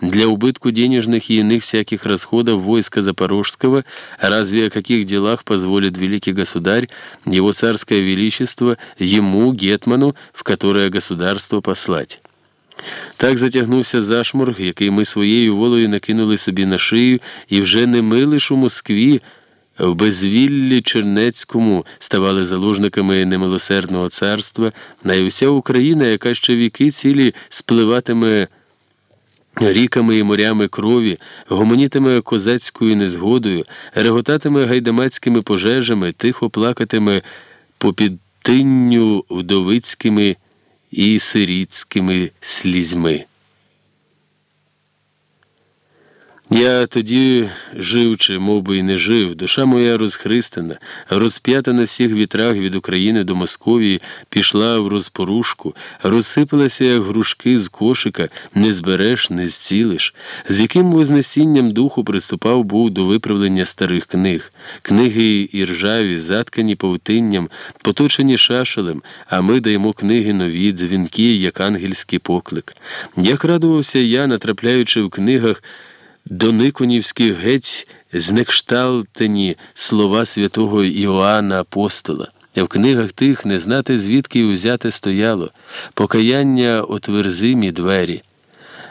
для убытку денежных и иных всяких расходов войска Запорожского, разве о каких делах позволит великий государь, его царское величество, ему, Гетману, в которое государство послать? Так затягнувся зашморг, який ми своєю волею накинули собі на шию, і вже не ми лиш у Москві, в безвіллі Чернецькому ставали заложниками немилосердного царства, а й уся Україна, яка ще віки цілі спливатиме ріками і морями крові, гомонітиме козацькою незгодою, реготатиме гайдамацькими пожежами, тихо плакатиме попід тинню вдовицькими і сирітськими слізьми. Я тоді жив, чи мов би, і не жив, душа моя розхристана, розп'ята на всіх вітрах від України до Московії, пішла в розпорушку, розсипалася, як грушки з кошика, не збереш, не зцілиш, з яким вознесінням духу приступав був до виправлення старих книг, книги і ржаві, заткані павутинням, поточені шашелем, а ми даємо книги нові, дзвінки, як ангельський поклик. Як радувався я, натрапляючи в книгах. До Никонівських геть знекшталтені слова святого Іоанна Апостола. В книгах тих не знати, звідки взяти стояло, покаяння отверзимі двері.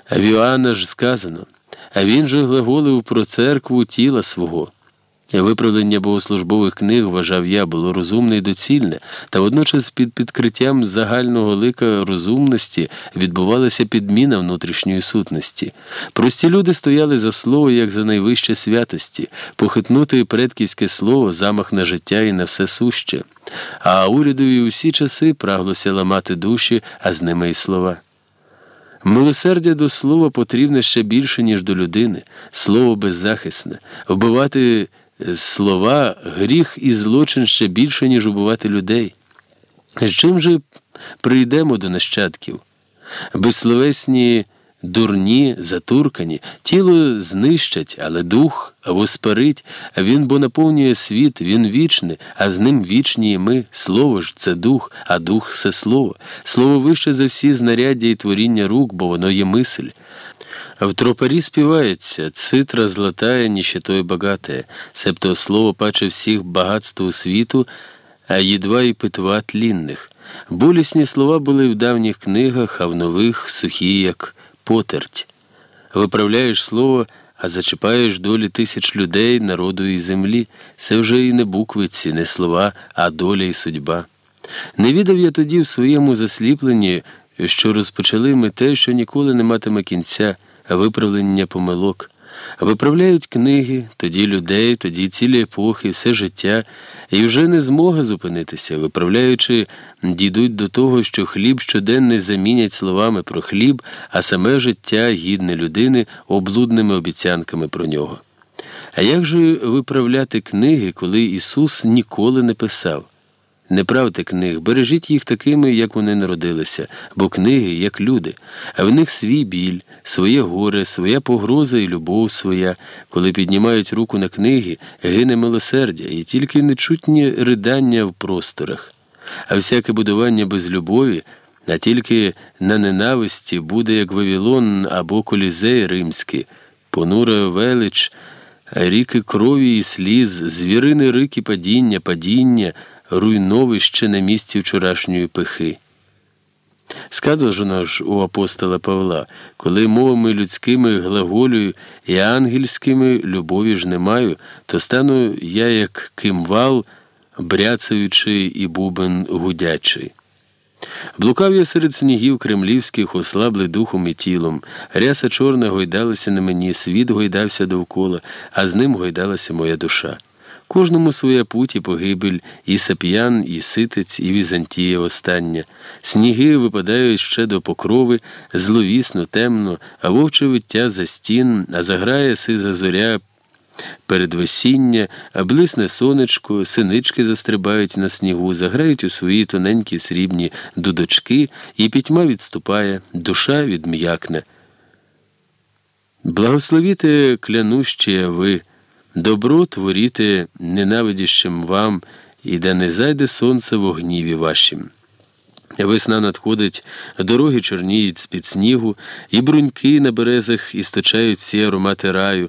А в Іоанна ж сказано, а він же глаголив про церкву тіла свого. Виправлення богослужбових книг, вважав я, було розумне і доцільне, та водночас під підкриттям загального лика розумності відбувалася підміна внутрішньої сутності. Прості люди стояли за слово, як за найвище святості, похитнути предківське слово, замах на життя і на все суще. А урядові усі часи праглося ламати душі, а з ними й слова. Милосердя до слова потрібне ще більше, ніж до людини, слово беззахисне, вбивати слова гріх і злочин ще більше, ніж убивати людей. З чим же прийдемо до нащадків? Безсловесні дурні, затуркані, тіло знищать, але дух воспарить, він бо наповнює світ, він вічний, а з ним вічні і ми. Слово ж це дух, а дух це слово. Слово вище за всі знаряддя і творіння рук, бо воно є мисль. В тропарі співається цитра златая, ніщитою багатая, себто слово паче всіх багатств світу, а їдва й питва тлінних. Болісні слова були в давніх книгах, а в нових сухі, як потерть. Виправляєш слово, а зачіпаєш долі тисяч людей, народу і землі. Це вже і не буквиці, не слова, а доля і судьба. Не відав я тоді в своєму засліпленні, що розпочали ми те, що ніколи не матиме кінця виправлення помилок. Виправляють книги, тоді людей, тоді цілі епохи, все життя, і вже не змога зупинитися, виправляючи, дійдуть до того, що хліб щоденний замінять словами про хліб, а саме життя гідне людини облудними обіцянками про нього. А як же виправляти книги, коли Ісус ніколи не писав? Не правте книг, бережіть їх такими, як вони народилися, бо книги, як люди, а в них свій біль, своє горе, своя погроза і любов своя, коли піднімають руку на книги, гине милосердя і тільки нечутні ридання в просторах. А всяке будування без любові, а тільки на ненависті буде, як Вавилон або колізей римський, понура велич, ріки крові і сліз, звірини рики падіння, падіння руйновище на місці вчорашньої пихи. Сказано ж у апостола Павла, коли мовами людськими глаголюю і ангельськими любові ж не маю, то стану я, як кимвал, бряцаючий і бубен гудячий. Блукав я серед снігів кремлівських, ослаблий духом і тілом, ряса чорна гойдалася на мені, світ гойдався довкола, а з ним гойдалася моя душа. Кожному своя путь і погибель, і сап'ян, і ситець, і Візантія остання. Сніги випадають ще до покрови, зловісно, темно, а вовче виття за стін, а заграє сиза зоря передвесіння, а блисне сонечко, синички застрибають на снігу, заграють у свої тоненькі срібні дудочки, і пітьма відступає, душа відм'якне. Благословіте клянущі ви. Добро творіте ненавидіщим вам, і да не зайде сонце в огніві вашім. Весна надходить, дороги чорніють з-під снігу, і бруньки на березах істочають всі аромати раю,